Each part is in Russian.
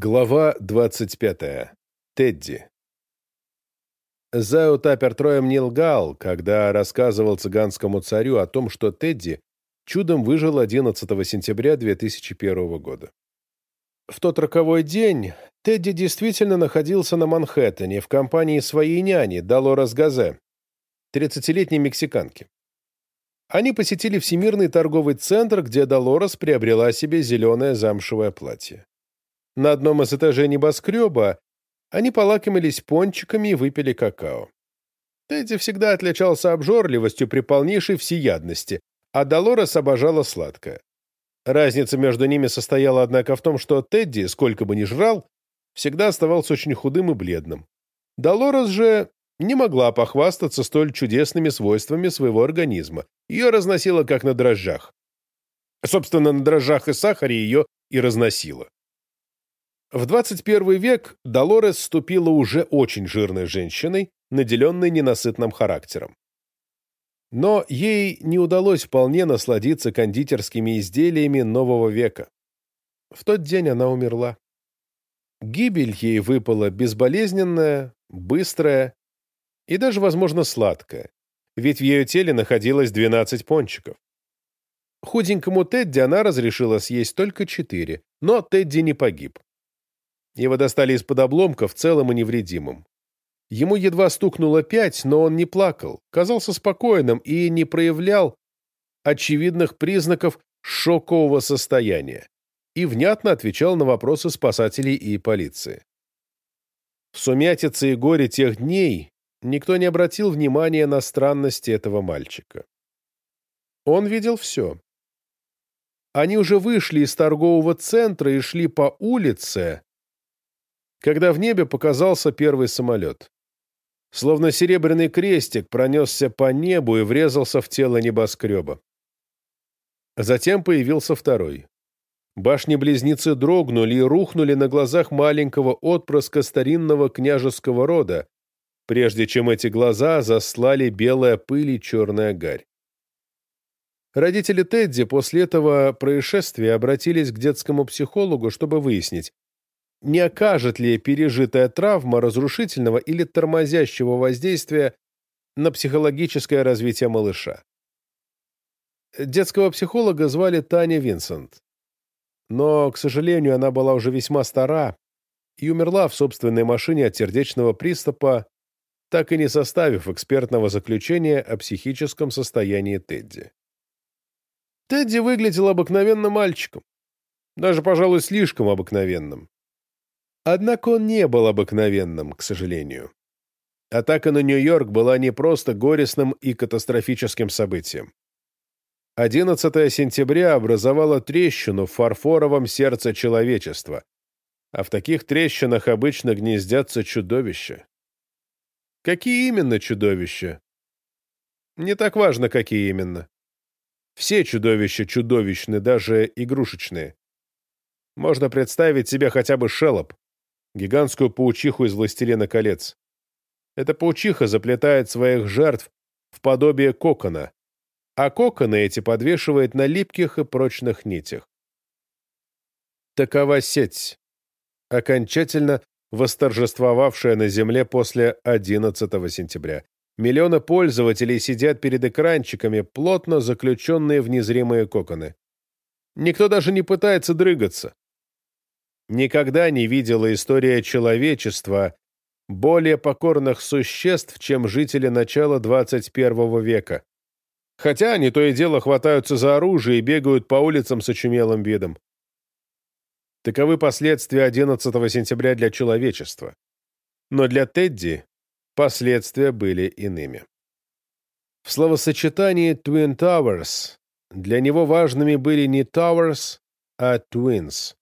Глава 25. Тедди. Зао Таппер Троем не лгал, когда рассказывал цыганскому царю о том, что Тедди чудом выжил 11 сентября 2001 года. В тот роковой день Тедди действительно находился на Манхэттене в компании своей няни Долорес Газе, 30-летней мексиканки. Они посетили Всемирный торговый центр, где Долорес приобрела себе зеленое замшевое платье. На одном из этажей небоскреба они полакомились пончиками и выпили какао. Тедди всегда отличался обжорливостью при полнейшей всеядности, а Долорес обожала сладкое. Разница между ними состояла, однако, в том, что Тедди, сколько бы ни жрал, всегда оставался очень худым и бледным. Долорес же не могла похвастаться столь чудесными свойствами своего организма. Ее разносило как на дрожжах. Собственно, на дрожжах и сахаре ее и разносило. В 21 век Долорес вступила уже очень жирной женщиной, наделенной ненасытным характером. Но ей не удалось вполне насладиться кондитерскими изделиями нового века. В тот день она умерла. Гибель ей выпала безболезненная, быстрая и даже, возможно, сладкая, ведь в ее теле находилось 12 пончиков. Худенькому Тедди она разрешила съесть только четыре, но Тедди не погиб. Его достали из-под обломков целым и невредимым. Ему едва стукнуло пять, но он не плакал, казался спокойным и не проявлял очевидных признаков шокового состояния и внятно отвечал на вопросы спасателей и полиции. В сумятице и горе тех дней никто не обратил внимания на странности этого мальчика. Он видел все. Они уже вышли из торгового центра и шли по улице, когда в небе показался первый самолет. Словно серебряный крестик пронесся по небу и врезался в тело небоскреба. Затем появился второй. Башни-близнецы дрогнули и рухнули на глазах маленького отпрыска старинного княжеского рода, прежде чем эти глаза заслали белая пыль и черная гарь. Родители Тедди после этого происшествия обратились к детскому психологу, чтобы выяснить, не окажет ли пережитая травма разрушительного или тормозящего воздействия на психологическое развитие малыша. Детского психолога звали Таня Винсент. Но, к сожалению, она была уже весьма стара и умерла в собственной машине от сердечного приступа, так и не составив экспертного заключения о психическом состоянии Тедди. Тедди выглядел обыкновенным мальчиком, даже, пожалуй, слишком обыкновенным. Однако он не был обыкновенным, к сожалению. Атака на Нью-Йорк была не просто горестным и катастрофическим событием. 11 сентября образовала трещину в фарфоровом сердце человечества, а в таких трещинах обычно гнездятся чудовища. Какие именно чудовища? Не так важно, какие именно. Все чудовища чудовищны, даже игрушечные. Можно представить себе хотя бы шелоп, гигантскую паучиху из «Властелина колец». Эта паучиха заплетает своих жертв в подобие кокона, а коконы эти подвешивает на липких и прочных нитях. Такова сеть, окончательно восторжествовавшая на Земле после 11 сентября. Миллионы пользователей сидят перед экранчиками, плотно заключенные в незримые коконы. Никто даже не пытается дрыгаться никогда не видела история человечества более покорных существ, чем жители начала 21 века. Хотя они то и дело хватаются за оружие и бегают по улицам с очумелым видом. Таковы последствия 11 сентября для человечества. Но для Тедди последствия были иными. В словосочетании Twin Towers для него важными были не Towers, а Twins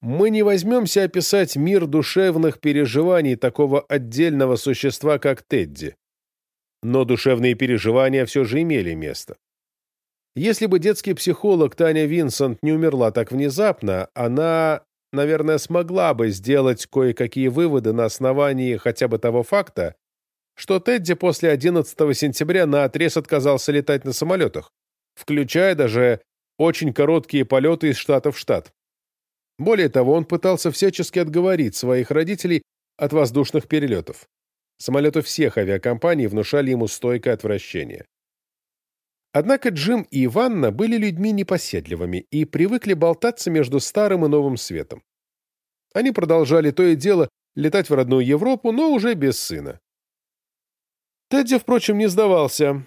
мы не возьмемся описать мир душевных переживаний такого отдельного существа, как Тедди. Но душевные переживания все же имели место. Если бы детский психолог Таня Винсент не умерла так внезапно, она, наверное, смогла бы сделать кое-какие выводы на основании хотя бы того факта, что Тедди после 11 сентября наотрез отказался летать на самолетах, включая даже очень короткие полеты из штата в штат. Более того, он пытался всячески отговорить своих родителей от воздушных перелетов. Самолеты всех авиакомпаний внушали ему стойкое отвращение. Однако Джим и Иванна были людьми непоседливыми и привыкли болтаться между старым и новым светом. Они продолжали то и дело летать в родную Европу, но уже без сына. Тедди, впрочем, не сдавался.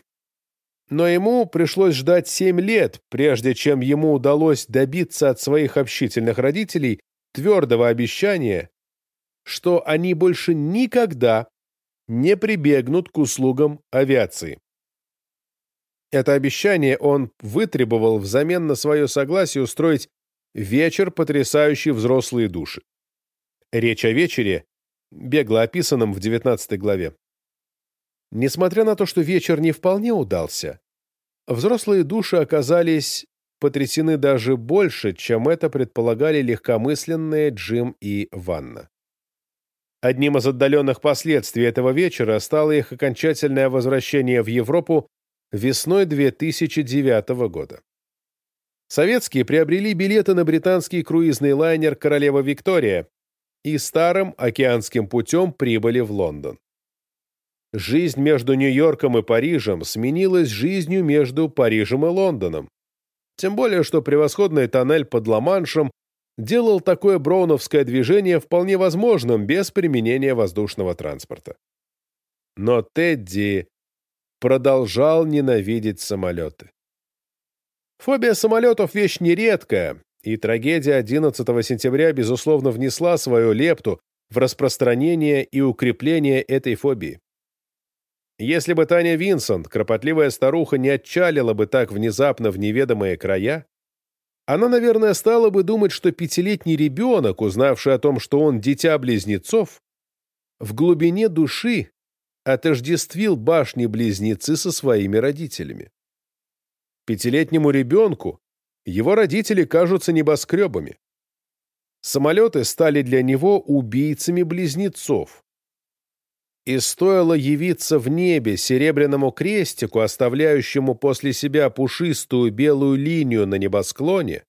Но ему пришлось ждать семь лет, прежде чем ему удалось добиться от своих общительных родителей твердого обещания, что они больше никогда не прибегнут к услугам авиации. Это обещание он вытребовал взамен на свое согласие устроить вечер, потрясающий взрослые души. Речь о вечере, бегло описанном в 19 главе. Несмотря на то, что вечер не вполне удался, взрослые души оказались потрясены даже больше, чем это предполагали легкомысленные Джим и Ванна. Одним из отдаленных последствий этого вечера стало их окончательное возвращение в Европу весной 2009 года. Советские приобрели билеты на британский круизный лайнер «Королева Виктория» и старым океанским путем прибыли в Лондон. Жизнь между Нью-Йорком и Парижем сменилась жизнью между Парижем и Лондоном. Тем более, что превосходный тоннель под Ла-Маншем делал такое броуновское движение вполне возможным без применения воздушного транспорта. Но Тедди продолжал ненавидеть самолеты. Фобия самолетов – вещь нередкая, и трагедия 11 сентября, безусловно, внесла свою лепту в распространение и укрепление этой фобии. Если бы Таня Винсент, кропотливая старуха, не отчалила бы так внезапно в неведомые края, она, наверное, стала бы думать, что пятилетний ребенок, узнавший о том, что он дитя близнецов, в глубине души отождествил башни-близнецы со своими родителями. Пятилетнему ребенку его родители кажутся небоскребами. Самолеты стали для него убийцами близнецов. И стоило явиться в небе серебряному крестику, оставляющему после себя пушистую белую линию на небосклоне,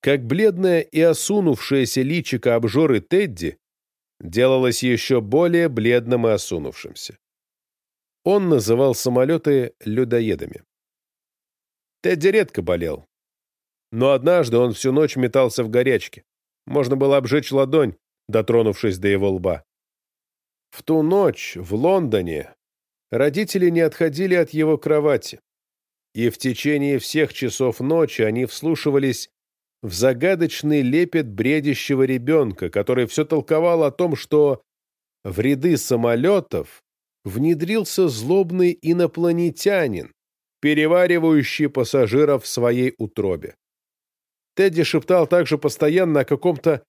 как бледное и осунувшееся личико обжоры Тедди делалось еще более бледным и осунувшимся. Он называл самолеты людоедами. Тедди редко болел. Но однажды он всю ночь метался в горячке. Можно было обжечь ладонь, дотронувшись до его лба. В ту ночь в Лондоне родители не отходили от его кровати, и в течение всех часов ночи они вслушивались в загадочный лепет бредящего ребенка, который все толковал о том, что в ряды самолетов внедрился злобный инопланетянин, переваривающий пассажиров в своей утробе. Тедди шептал также постоянно о каком-то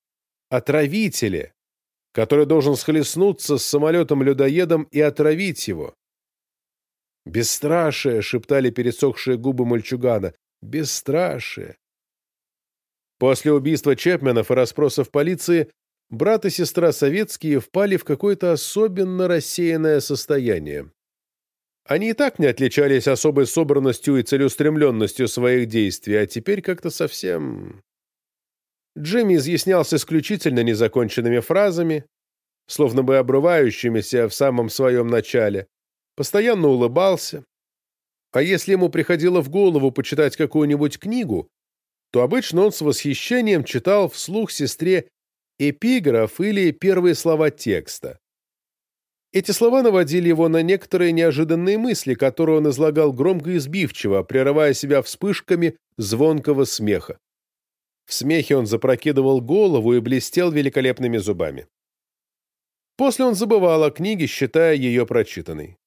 отравителе, который должен схлестнуться с самолетом-людоедом и отравить его. «Бесстрашие!» — шептали пересохшие губы мальчугана. «Бесстрашие!» После убийства Чепменов и расспросов полиции брат и сестра советские впали в какое-то особенно рассеянное состояние. Они и так не отличались особой собранностью и целеустремленностью своих действий, а теперь как-то совсем... Джимми изъяснялся исключительно незаконченными фразами, словно бы обрывающимися в самом своем начале, постоянно улыбался. А если ему приходило в голову почитать какую-нибудь книгу, то обычно он с восхищением читал вслух сестре эпиграф или первые слова текста. Эти слова наводили его на некоторые неожиданные мысли, которые он излагал громко и сбивчиво, прерывая себя вспышками звонкого смеха. В смехе он запрокидывал голову и блестел великолепными зубами. После он забывал о книге, считая ее прочитанной.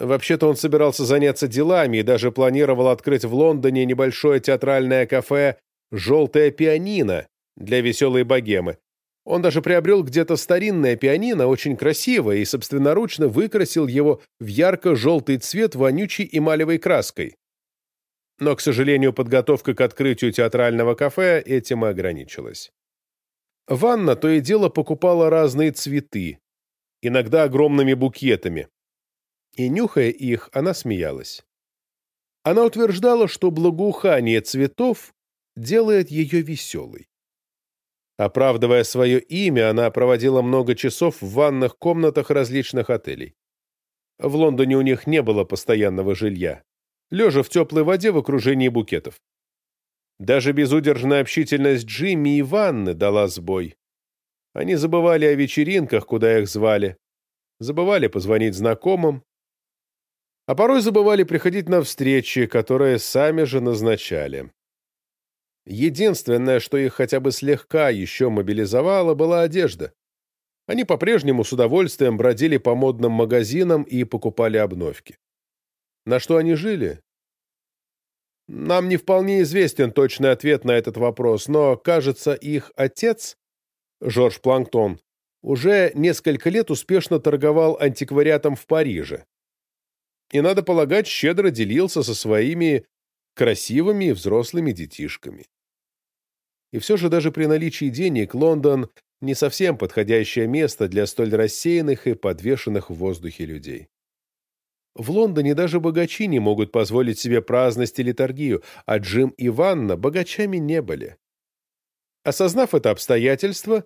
Вообще-то он собирался заняться делами и даже планировал открыть в Лондоне небольшое театральное кафе «Желтое пианино» для веселой богемы. Он даже приобрел где-то старинное пианино, очень красивое, и собственноручно выкрасил его в ярко-желтый цвет вонючей эмалевой краской. Но, к сожалению, подготовка к открытию театрального кафе этим и ограничилась. Ванна то и дело покупала разные цветы, иногда огромными букетами, и, нюхая их, она смеялась. Она утверждала, что благоухание цветов делает ее веселой. Оправдывая свое имя, она проводила много часов в ванных комнатах различных отелей. В Лондоне у них не было постоянного жилья, лежа в теплой воде в окружении букетов. Даже безудержная общительность Джимми и Ванны дала сбой. Они забывали о вечеринках, куда их звали, забывали позвонить знакомым, а порой забывали приходить на встречи, которые сами же назначали. Единственное, что их хотя бы слегка еще мобилизовало, была одежда. Они по-прежнему с удовольствием бродили по модным магазинам и покупали обновки. На что они жили? Нам не вполне известен точный ответ на этот вопрос, но, кажется, их отец, Жорж Планктон, уже несколько лет успешно торговал антиквариатом в Париже. И, надо полагать, щедро делился со своими красивыми взрослыми детишками. И все же даже при наличии денег Лондон не совсем подходящее место для столь рассеянных и подвешенных в воздухе людей. В Лондоне даже богачи не могут позволить себе праздность и литургию, а Джим и Ванна богачами не были. Осознав это обстоятельство,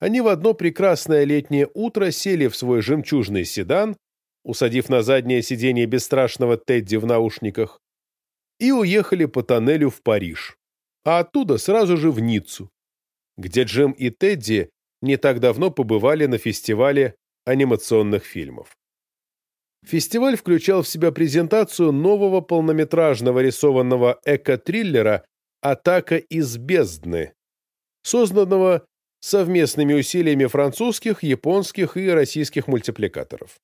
они в одно прекрасное летнее утро сели в свой жемчужный седан, усадив на заднее сиденье бесстрашного Тедди в наушниках, и уехали по тоннелю в Париж а оттуда сразу же в Ниццу, где Джим и Тедди не так давно побывали на фестивале анимационных фильмов. Фестиваль включал в себя презентацию нового полнометражного рисованного эко-триллера «Атака из бездны», созданного совместными усилиями французских, японских и российских мультипликаторов.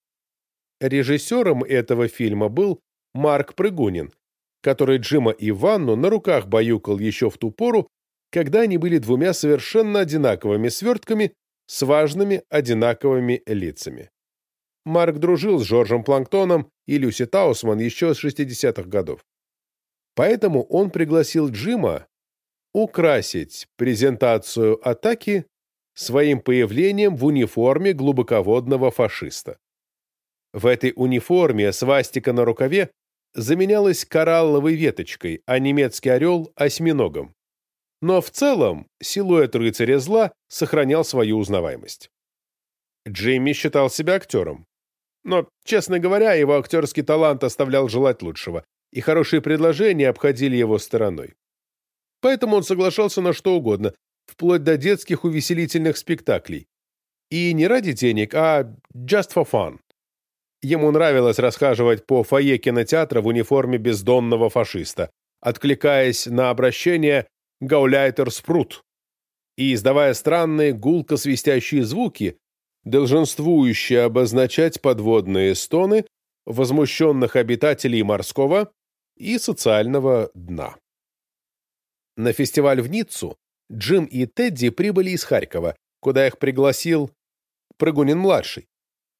Режиссером этого фильма был Марк Прыгунин, который Джима и Ванну на руках баюкал еще в ту пору, когда они были двумя совершенно одинаковыми свертками с важными одинаковыми лицами. Марк дружил с Джорджем Планктоном и Люси Таусман еще с 60-х годов. Поэтому он пригласил Джима украсить презентацию атаки своим появлением в униформе глубоководного фашиста. В этой униформе свастика на рукаве заменялась коралловой веточкой, а немецкий орел – осьминогом. Но в целом силуэт рыцаря зла сохранял свою узнаваемость. Джимми считал себя актером. Но, честно говоря, его актерский талант оставлял желать лучшего, и хорошие предложения обходили его стороной. Поэтому он соглашался на что угодно, вплоть до детских увеселительных спектаклей. И не ради денег, а just for fun. Ему нравилось расхаживать по фойе кинотеатра в униформе бездонного фашиста, откликаясь на обращение «Гауляйтер Спрут» и издавая странные гулко-свистящие звуки, долженствующие обозначать подводные стоны возмущенных обитателей морского и социального дна. На фестиваль в Ниццу Джим и Тедди прибыли из Харькова, куда их пригласил Прыгунин-младший,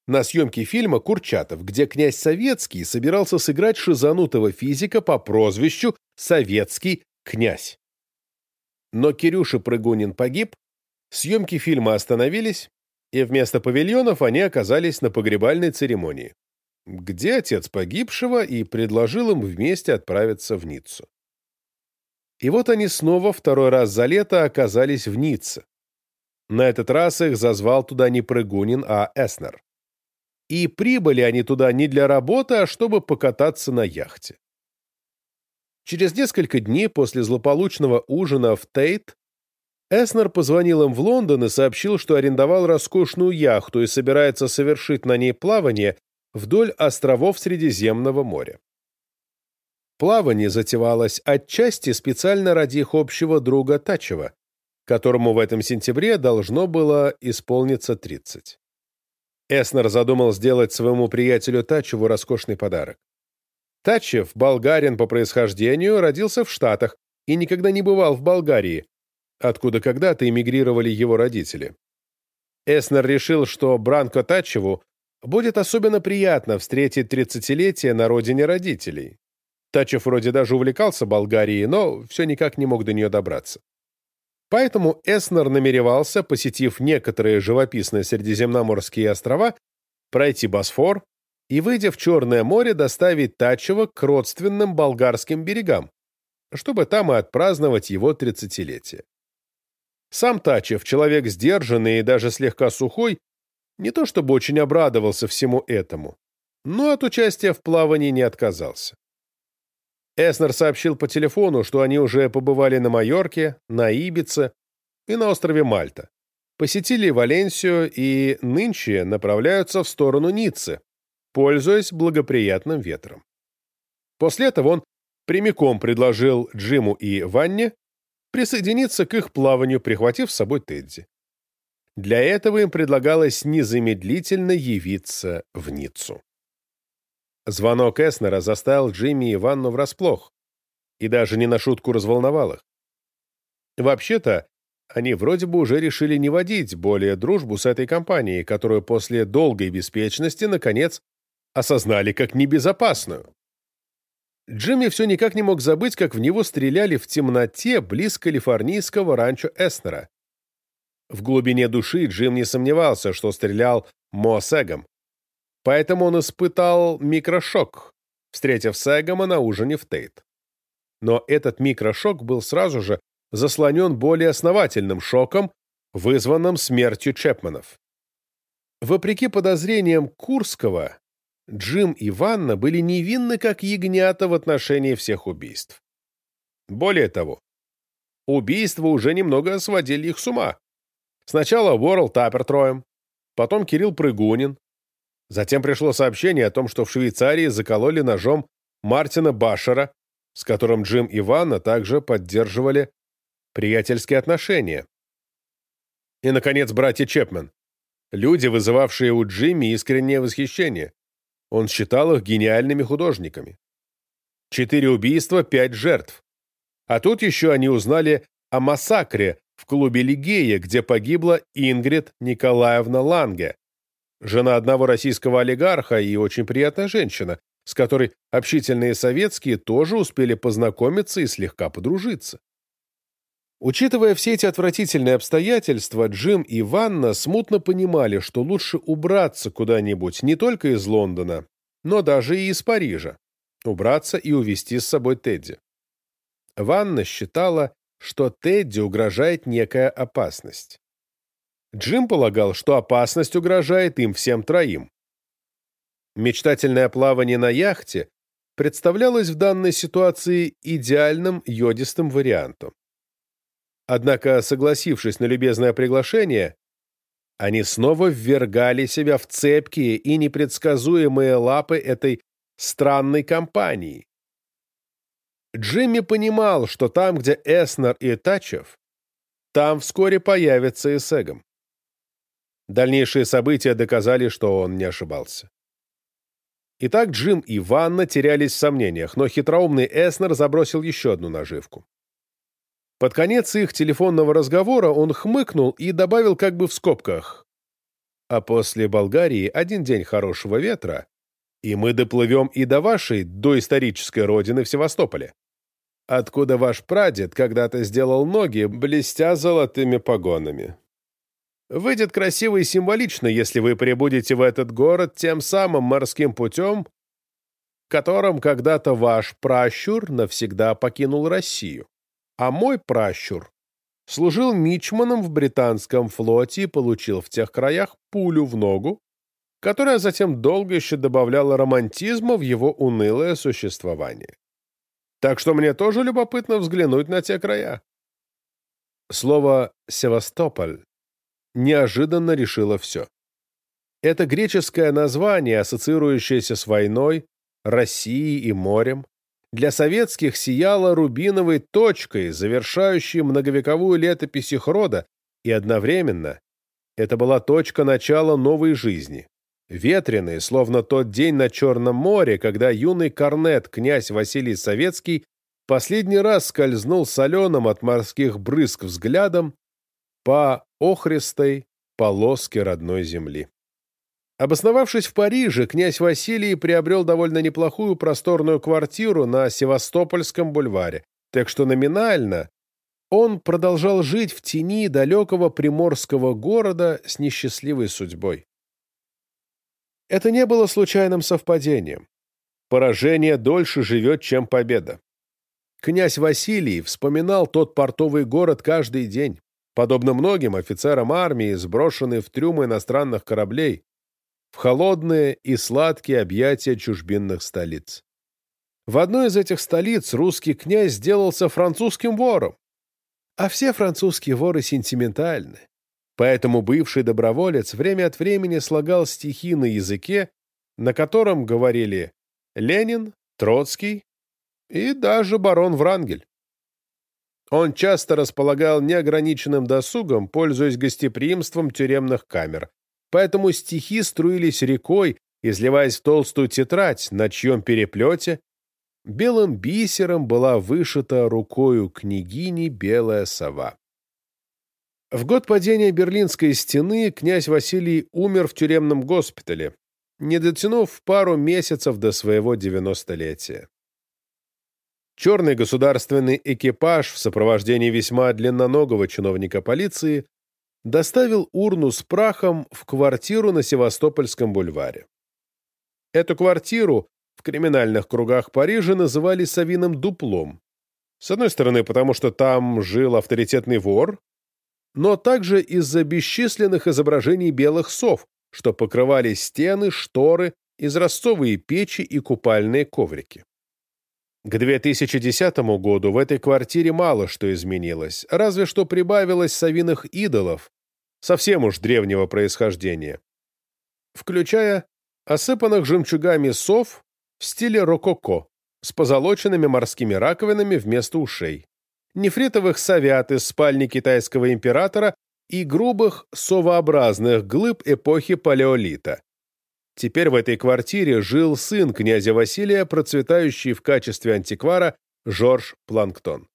на съемке фильма «Курчатов», где князь Советский собирался сыграть шизанутого физика по прозвищу «Советский князь». Но Кирюша Прыгунин погиб, съемки фильма остановились, и вместо павильонов они оказались на погребальной церемонии, где отец погибшего и предложил им вместе отправиться в Ниццу. И вот они снова второй раз за лето оказались в Ницце. На этот раз их зазвал туда не Прыгунин, а Эснер и прибыли они туда не для работы, а чтобы покататься на яхте. Через несколько дней после злополучного ужина в Тейт Эснер позвонил им в Лондон и сообщил, что арендовал роскошную яхту и собирается совершить на ней плавание вдоль островов Средиземного моря. Плавание затевалось отчасти специально ради их общего друга Тачева, которому в этом сентябре должно было исполниться 30. Эснер задумал сделать своему приятелю Тачеву роскошный подарок. Тачев, болгарин по происхождению, родился в Штатах и никогда не бывал в Болгарии, откуда когда-то эмигрировали его родители. Эснер решил, что Бранко Тачеву будет особенно приятно встретить тридцатилетие на родине родителей. Тачев вроде даже увлекался Болгарией, но все никак не мог до нее добраться. Поэтому Эснер намеревался, посетив некоторые живописные Средиземноморские острова, пройти Босфор и, выйдя в Черное море, доставить Тачева к родственным болгарским берегам, чтобы там и отпраздновать его тридцатилетие. Сам Тачев, человек сдержанный и даже слегка сухой, не то чтобы очень обрадовался всему этому, но от участия в плавании не отказался. Эснер сообщил по телефону, что они уже побывали на Майорке, на Ибице и на острове Мальта. Посетили Валенсию и нынче направляются в сторону Ниццы, пользуясь благоприятным ветром. После этого он прямиком предложил Джиму и Ванне присоединиться к их плаванию, прихватив с собой Тедди. Для этого им предлагалось незамедлительно явиться в Ниццу. Звонок Эснера заставил Джимми и Ванну врасплох и даже не на шутку разволновал их. Вообще-то, они вроде бы уже решили не водить более дружбу с этой компанией, которую после долгой беспечности, наконец, осознали как небезопасную. Джимми все никак не мог забыть, как в него стреляли в темноте близ калифорнийского ранчо Эснера. В глубине души Джим не сомневался, что стрелял Мо Сегом. Поэтому он испытал микрошок, встретив Сегома на ужине в Тейт. Но этот микрошок был сразу же заслонен более основательным шоком, вызванным смертью Чепманов. Вопреки подозрениям Курского, Джим и Ванна были невинны как ягнята в отношении всех убийств. Более того, убийства уже немного сводили их с ума. Сначала Уорл Таппер троем, потом Кирилл Прыгунин, Затем пришло сообщение о том, что в Швейцарии закололи ножом Мартина Башера, с которым Джим и Ванна также поддерживали приятельские отношения. И, наконец, братья Чепмен. Люди, вызывавшие у Джимми искреннее восхищение. Он считал их гениальными художниками. Четыре убийства, пять жертв. А тут еще они узнали о массакре в клубе Лигея, где погибла Ингрид Николаевна Ланге, жена одного российского олигарха и очень приятная женщина, с которой общительные советские тоже успели познакомиться и слегка подружиться. Учитывая все эти отвратительные обстоятельства, Джим и Ванна смутно понимали, что лучше убраться куда-нибудь не только из Лондона, но даже и из Парижа, убраться и увезти с собой Тедди. Ванна считала, что Тедди угрожает некая опасность. Джим полагал, что опасность угрожает им всем троим. Мечтательное плавание на яхте представлялось в данной ситуации идеальным йодистым вариантом. Однако, согласившись на любезное приглашение, они снова ввергали себя в цепкие и непредсказуемые лапы этой странной компании. Джимми понимал, что там, где Эснер и Тачев, там вскоре появится и Сегом. Дальнейшие события доказали, что он не ошибался. Итак, Джим и Ванна терялись в сомнениях, но хитроумный Эснер забросил еще одну наживку. Под конец их телефонного разговора он хмыкнул и добавил как бы в скобках. «А после Болгарии один день хорошего ветра, и мы доплывем и до вашей доисторической родины в Севастополе, откуда ваш прадед когда-то сделал ноги, блестя золотыми погонами». Выйдет красиво и символично, если вы прибудете в этот город тем самым морским путем, которым когда-то ваш пращур навсегда покинул Россию. А мой пращур служил мичманом в британском флоте и получил в тех краях пулю в ногу, которая затем долго еще добавляла романтизма в его унылое существование. Так что мне тоже любопытно взглянуть на те края. Слово «Севастополь» неожиданно решило все. Это греческое название, ассоциирующееся с войной, Россией и морем, для советских сияло рубиновой точкой, завершающей многовековую летопись их рода, и одновременно это была точка начала новой жизни. Ветреной, словно тот день на Черном море, когда юный корнет, князь Василий Советский, последний раз скользнул соленым от морских брызг взглядом по охристой полоске родной земли. Обосновавшись в Париже, князь Василий приобрел довольно неплохую просторную квартиру на Севастопольском бульваре, так что номинально он продолжал жить в тени далекого приморского города с несчастливой судьбой. Это не было случайным совпадением. Поражение дольше живет, чем победа. Князь Василий вспоминал тот портовый город каждый день. подобно многим офицерам армии, сброшенный в трюмы иностранных кораблей, в холодные и сладкие объятия чужбинных столиц. В одной из этих столиц русский князь сделался французским вором, а все французские воры сентиментальны. Поэтому бывший доброволец время от времени слагал стихи на языке, на котором говорили Ленин, Троцкий и даже барон Врангель. Он часто располагал неограниченным досугом, пользуясь гостеприимством тюремных камер, поэтому стихи струились рекой, изливаясь в толстую тетрадь, на чьем переплете белым бисером была вышита рукою княгини белая сова. В год падения Берлинской стены князь Василий умер в тюремном госпитале, не дотянув пару месяцев до своего девяностолетия. Черный государственный экипаж в сопровождении весьма длинноногого чиновника полиции доставил урну с прахом в квартиру на Севастопольском бульваре. Эту квартиру в криминальных кругах Парижа называли «совиным дуплом». С одной стороны, потому что там жил авторитетный вор, но также из-за бесчисленных изображений белых сов, что покрывали стены, шторы, изразцовые печи и купальные коврики. К 2010 году в этой квартире мало что изменилось, разве что прибавилось совиных идолов, совсем уж древнего происхождения, включая осыпанных жемчугами сов в стиле рококо с позолоченными морскими раковинами вместо ушей, нефритовых совят из спальни китайского императора и грубых совообразных глыб эпохи палеолита. Теперь в этой квартире жил сын князя Василия, процветающий в качестве антиквара Жорж Планктон.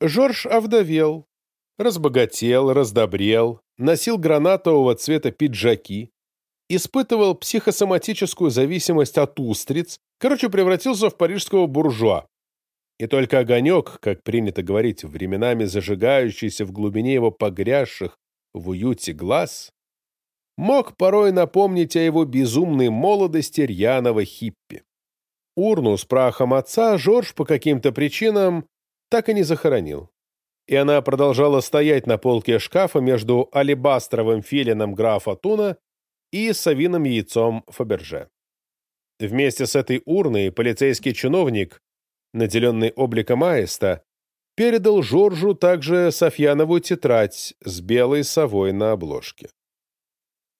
Жорж овдовел, разбогател, раздобрел, носил гранатового цвета пиджаки, испытывал психосоматическую зависимость от устриц, короче, превратился в парижского буржуа. И только огонек, как принято говорить, временами зажигающийся в глубине его погрязших в уюте глаз, мог порой напомнить о его безумной молодости рьяного хиппи. Урну с прахом отца Жорж по каким-то причинам так и не захоронил. И она продолжала стоять на полке шкафа между алебастровым филином графа Туна и совиным яйцом Фаберже. Вместе с этой урной полицейский чиновник наделенный обликом аиста, передал Жоржу также Софьянову тетрадь с белой совой на обложке.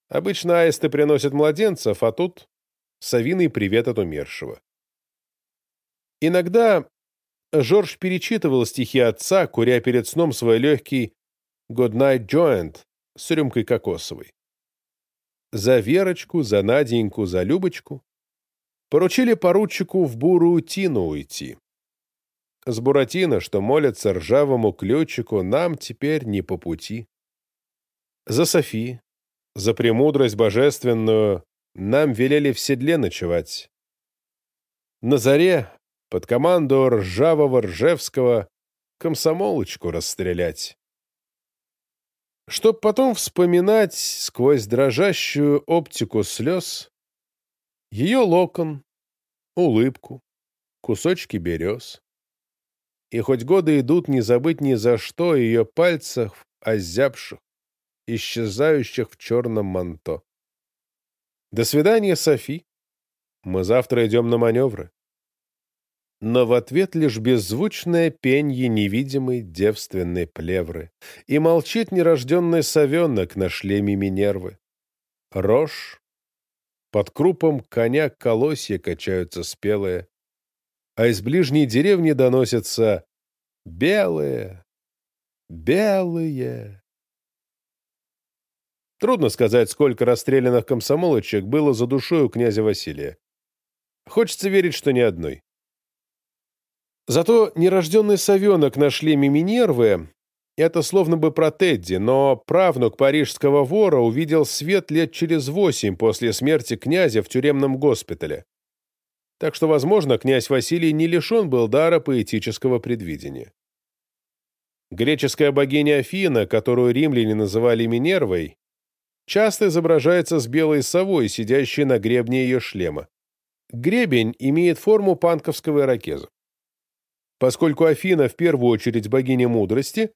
Обычно аисты приносят младенцев, а тут совиный привет от умершего. Иногда Жорж перечитывал стихи отца, куря перед сном свой легкий «Good night joint» с рюмкой кокосовой. За Верочку, за Наденьку, за Любочку поручили поручику в бурую тину уйти. С Буратино, что молится ржавому ключику, нам теперь не по пути. За Софи, за премудрость божественную, нам велели в седле ночевать. На заре, под команду ржавого Ржевского, комсомолочку расстрелять. Чтоб потом вспоминать сквозь дрожащую оптику слез ее локон, улыбку, кусочки берез и хоть годы идут, не забыть ни за что ее пальцев, озябших, исчезающих в черном манто. До свидания, Софи. Мы завтра идем на маневры. Но в ответ лишь беззвучное пенье невидимой девственной плевры, и молчит нерожденный совенок на шлеме Минервы. Рожь. Под крупом коня колосья качаются спелые а из ближней деревни доносятся «белые, белые». Трудно сказать, сколько расстрелянных комсомолочек было за душой у князя Василия. Хочется верить, что ни одной. Зато нерожденный совенок на шлеме Минервы — это словно бы про Тедди, но правнук парижского вора увидел свет лет через восемь после смерти князя в тюремном госпитале так что, возможно, князь Василий не лишен был дара поэтического предвидения. Греческая богиня Афина, которую римляне называли Минервой, часто изображается с белой совой, сидящей на гребне ее шлема. Гребень имеет форму панковского ирокеза. Поскольку Афина в первую очередь богиня мудрости,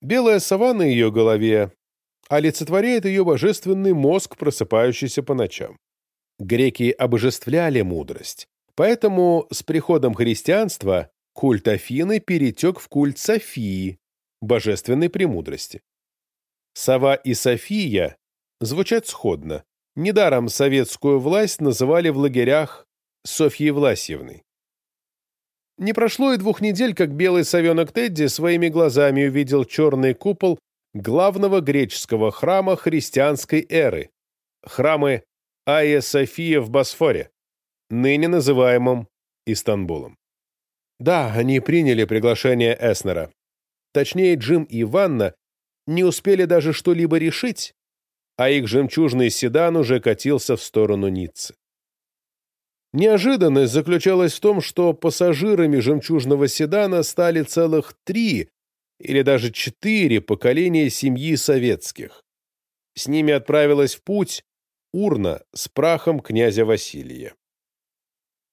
Белая сова на ее голове олицетворяет ее божественный мозг, просыпающийся по ночам. Греки обожествляли мудрость, поэтому с приходом христианства культ Афины перетек в культ Софии, божественной премудрости. Сова и София звучат сходно. Недаром советскую власть называли в лагерях Софьей Власьевной. Не прошло и двух недель, как белый совенок Тедди своими глазами увидел черный купол главного греческого храма христианской эры, храмы Айя София в Босфоре, ныне называемом Истанбулом. Да, они приняли приглашение Эснера. Точнее, Джим и Ванна не успели даже что-либо решить, а их жемчужный седан уже катился в сторону Ниццы. Неожиданность заключалась в том, что пассажирами жемчужного седана стали целых три или даже четыре поколения семьи советских. С ними отправилась в путь урна с прахом князя Василия.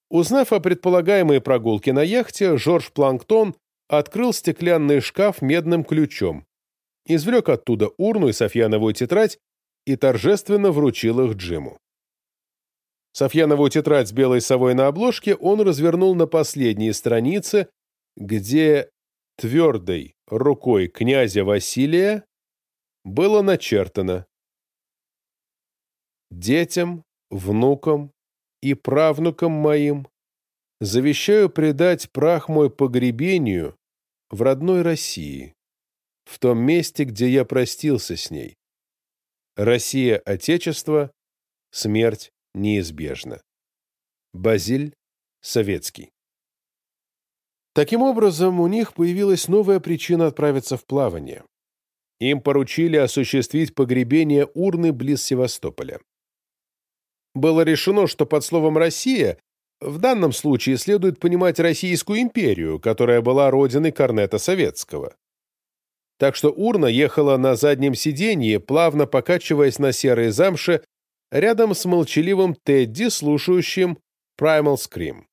Узнав о предполагаемой прогулке на яхте, Жорж Планктон открыл стеклянный шкаф медным ключом, извлек оттуда урну и софьяновую тетрадь и торжественно вручил их Джиму. Софьяновую тетрадь с белой совой на обложке он развернул на последней странице, где твердой рукой князя Василия было начертано «Детям, внукам и правнукам моим завещаю предать прах мой погребению в родной России, в том месте, где я простился с ней. Россия – Отечество, смерть неизбежно. Базиль Советский. Таким образом, у них появилась новая причина отправиться в плавание. Им поручили осуществить погребение урны близ Севастополя. Было решено, что под словом «Россия» в данном случае следует понимать Российскую империю, которая была родиной Корнета Советского. Так что урна ехала на заднем сиденье, плавно покачиваясь на серой замше рядом с молчаливым Тедди, слушающим Primal Scream.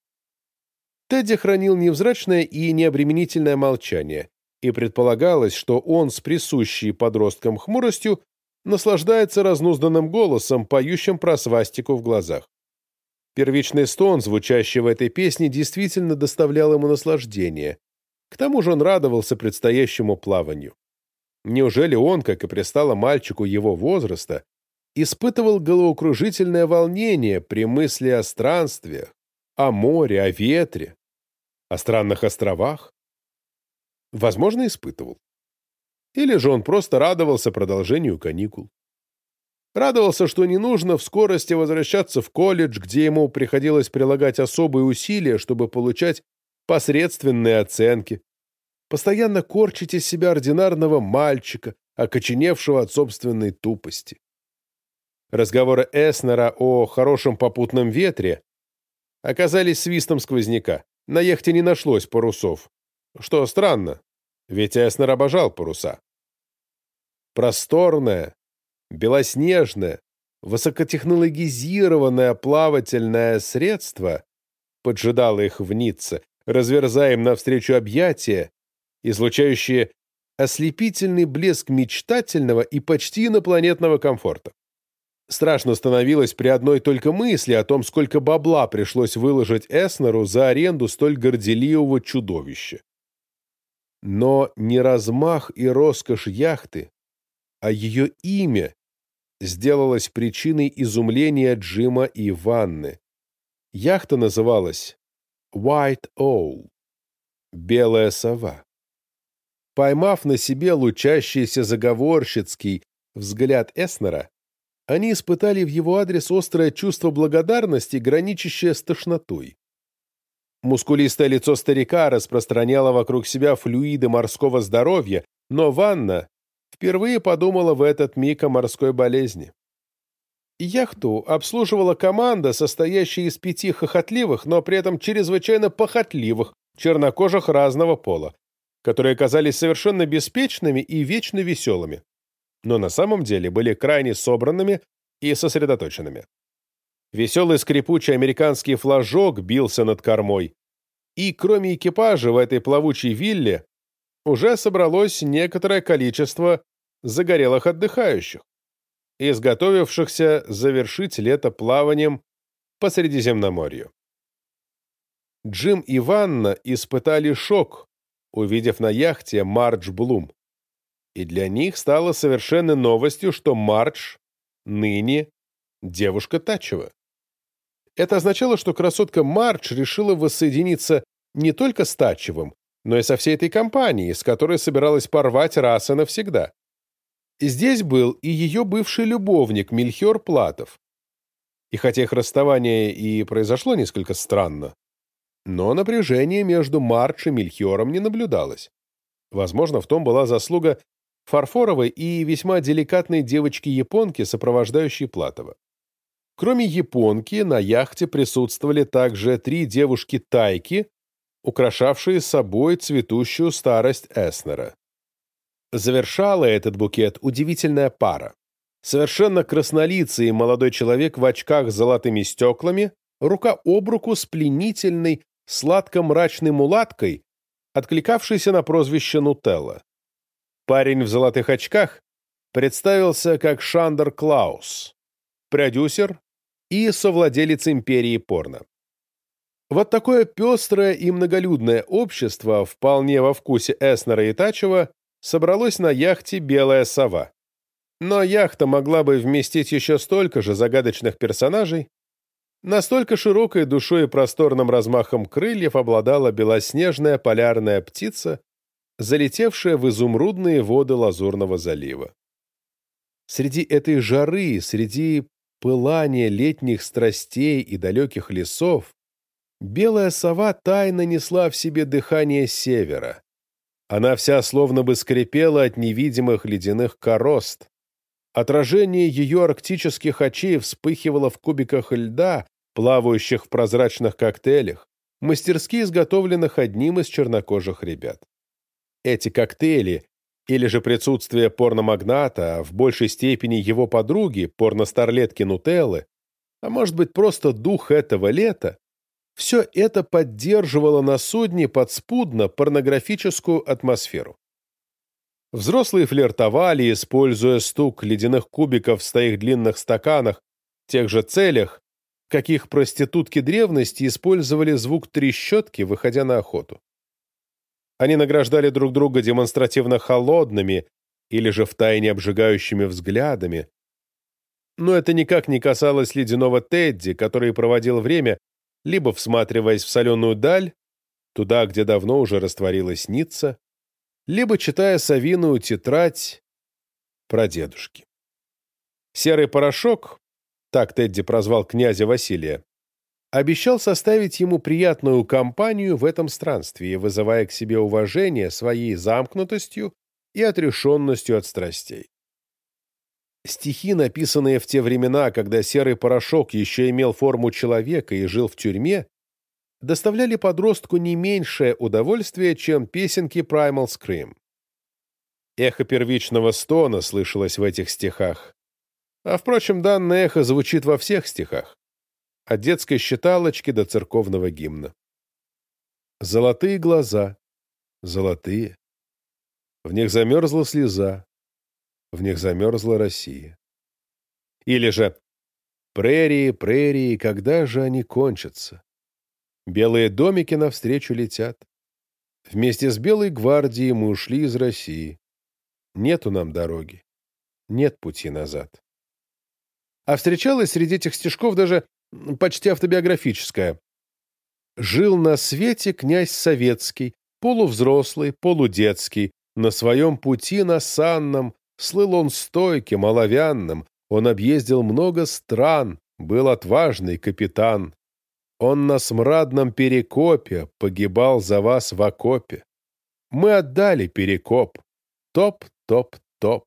Тедди хранил невзрачное и необременительное молчание, и предполагалось, что он с присущей подросткам хмуростью наслаждается разнузданным голосом, поющим про свастику в глазах. Первичный стон, звучащий в этой песне, действительно доставлял ему наслаждение. К тому же он радовался предстоящему плаванию. Неужели он, как и пристало мальчику его возраста, испытывал головокружительное волнение при мысли о странствиях, о море, о ветре, о странных островах? Возможно, испытывал. Или же он просто радовался продолжению каникул. Радовался, что не нужно в скорости возвращаться в колледж, где ему приходилось прилагать особые усилия, чтобы получать посредственные оценки. Постоянно корчить из себя ординарного мальчика, окоченевшего от собственной тупости. Разговоры Эснера о хорошем попутном ветре оказались свистом сквозняка. На яхте не нашлось парусов. Что странно, ведь Эснер обожал паруса. Просторное, белоснежное, высокотехнологизированное плавательное средство поджидало их в Ницце, разверзая им навстречу объятия, излучающие ослепительный блеск мечтательного и почти инопланетного комфорта. Страшно становилось при одной только мысли о том, сколько бабла пришлось выложить Эснеру за аренду столь горделивого чудовища. Но не размах и роскошь яхты, а ее имя сделалось причиной изумления Джима и Ванны. Яхта называлась White Owl — Белая сова. Поймав на себе лучащийся заговорщицкий взгляд Эснера, они испытали в его адрес острое чувство благодарности, граничащее с тошнотой. Мускулистое лицо старика распространяло вокруг себя флюиды морского здоровья, но Ванна впервые подумала в этот миг о морской болезни. Яхту обслуживала команда, состоящая из пяти хохотливых, но при этом чрезвычайно похотливых, чернокожих разного пола, которые казались совершенно беспечными и вечно веселыми но на самом деле были крайне собранными и сосредоточенными. Веселый скрипучий американский флажок бился над кормой, и кроме экипажа в этой плавучей вилле уже собралось некоторое количество загорелых отдыхающих, изготовившихся завершить лето плаванием по Средиземноморью. Джим и Ванна испытали шок, увидев на яхте Мардж Блум. И для них стало совершенной новостью, что Мардж ныне девушка Тачева. Это означало, что красотка Мардж решила воссоединиться не только с Тачевым, но и со всей этой компанией, с которой собиралась порвать раз и навсегда. Здесь был и ее бывший любовник Мельхиор Платов. И хотя их расставание и произошло несколько странно, но напряжение между Марч и Мельхиором не наблюдалось. Возможно, в том была заслуга фарфоровой и весьма деликатной девочки-японки, сопровождающей Платова. Кроме японки, на яхте присутствовали также три девушки-тайки, украшавшие собой цветущую старость Эснера. Завершала этот букет удивительная пара. Совершенно краснолицый молодой человек в очках с золотыми стеклами, рука об руку с пленительной, сладко-мрачной мулаткой, откликавшейся на прозвище Нутелла. Парень в золотых очках представился как Шандер Клаус, продюсер и совладелец империи порно. Вот такое пестрое и многолюдное общество, вполне во вкусе Эснера и Тачева, собралось на яхте «Белая сова». Но яхта могла бы вместить еще столько же загадочных персонажей, Настолько широкой душой и просторным размахом крыльев обладала белоснежная полярная птица, залетевшая в изумрудные воды Лазурного залива. Среди этой жары, среди пылания летних страстей и далеких лесов, белая сова тайно несла в себе дыхание севера. Она вся словно бы скрипела от невидимых ледяных корост, Отражение ее арктических очей вспыхивало в кубиках льда, плавающих в прозрачных коктейлях, мастерски изготовленных одним из чернокожих ребят. Эти коктейли, или же присутствие порномагната, а в большей степени его подруги, порностарлетки Нутеллы, а может быть просто дух этого лета, все это поддерживало на судне подспудно порнографическую атмосферу. Взрослые флиртовали, используя стук ледяных кубиков в своих длинных стаканах в тех же целях, каких проститутки древности использовали звук трещотки, выходя на охоту. Они награждали друг друга демонстративно холодными или же втайне обжигающими взглядами, но это никак не касалось ледяного Тедди, который проводил время, либо всматриваясь в соленую даль, туда, где давно уже растворилась Ницца, либо читая совиную тетрадь про дедушки. Серый порошок, так Тедди прозвал князя Василия, обещал составить ему приятную компанию в этом странстве, вызывая к себе уважение своей замкнутостью и отрешенностью от страстей. Стихи, написанные в те времена, когда серый порошок еще имел форму человека и жил в тюрьме, доставляли подростку не меньшее удовольствие, чем песенки Primal Scream. Эхо первичного стона слышалось в этих стихах. А, впрочем, данное эхо звучит во всех стихах. От детской считалочки до церковного гимна. Золотые глаза, золотые. В них замерзла слеза, в них замерзла Россия. Или же «Прерии, прерии, когда же они кончатся?» Белые домики навстречу летят. Вместе с Белой гвардией мы ушли из России. Нету нам дороги, нет пути назад. А встречалась среди этих стишков даже почти автобиографическая. Жил на свете князь советский, полувзрослый, полудетский, на своем пути на санном, слыл он стойким, оловянным, он объездил много стран, был отважный капитан. Он на смрадном перекопе погибал за вас в окопе. Мы отдали перекоп. Топ-топ-топ.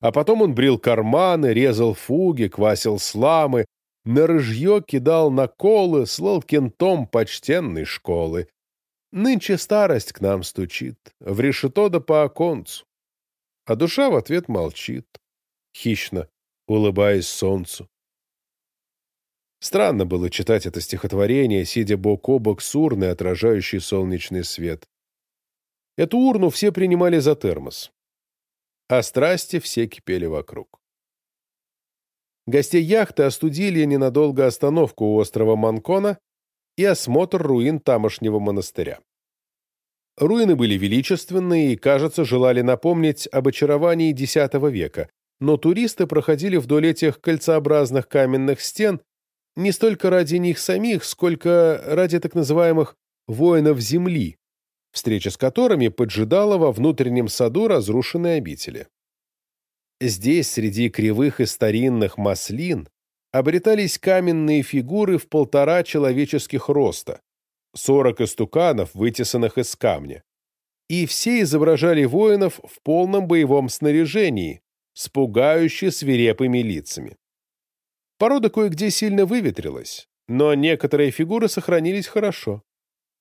А потом он брил карманы, резал фуги, квасил сламы, на рыжье кидал наколы, слал кентом почтенной школы. Нынче старость к нам стучит, в решето да по оконцу. А душа в ответ молчит, хищно улыбаясь солнцу. Странно было читать это стихотворение, сидя бок о бок с урной, отражающей солнечный свет. Эту урну все принимали за термос. А страсти все кипели вокруг. Гостей яхты остудили ненадолго остановку у острова Манкона и осмотр руин тамошнего монастыря. Руины были величественные и, кажется, желали напомнить об очаровании X века, но туристы проходили вдоль этих кольцеобразных каменных стен не столько ради них самих, сколько ради так называемых «воинов земли», встреча с которыми поджидала во внутреннем саду разрушенной обители. Здесь, среди кривых и старинных маслин, обретались каменные фигуры в полтора человеческих роста, сорок истуканов, вытесанных из камня. И все изображали воинов в полном боевом снаряжении, с пугающе свирепыми лицами. Порода кое-где сильно выветрилась, но некоторые фигуры сохранились хорошо.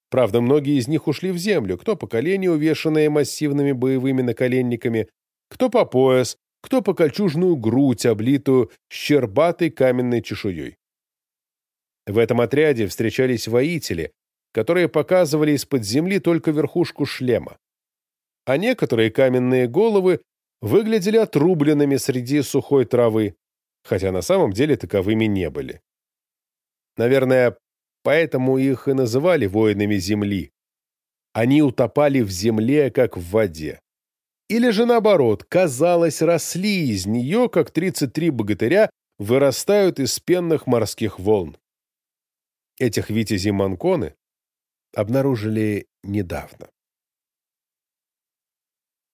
Правда, многие из них ушли в землю, кто по колени, увешанные массивными боевыми наколенниками, кто по пояс, кто по кольчужную грудь, облитую щербатой каменной чешуей. В этом отряде встречались воители, которые показывали из-под земли только верхушку шлема. А некоторые каменные головы выглядели отрубленными среди сухой травы, хотя на самом деле таковыми не были. Наверное, Поэтому их и называли воинами земли. Они утопали в земле, как в воде. Или же наоборот, казалось, росли из нее, как 33 богатыря вырастают из пенных морских волн. Этих витязей Манконы обнаружили недавно.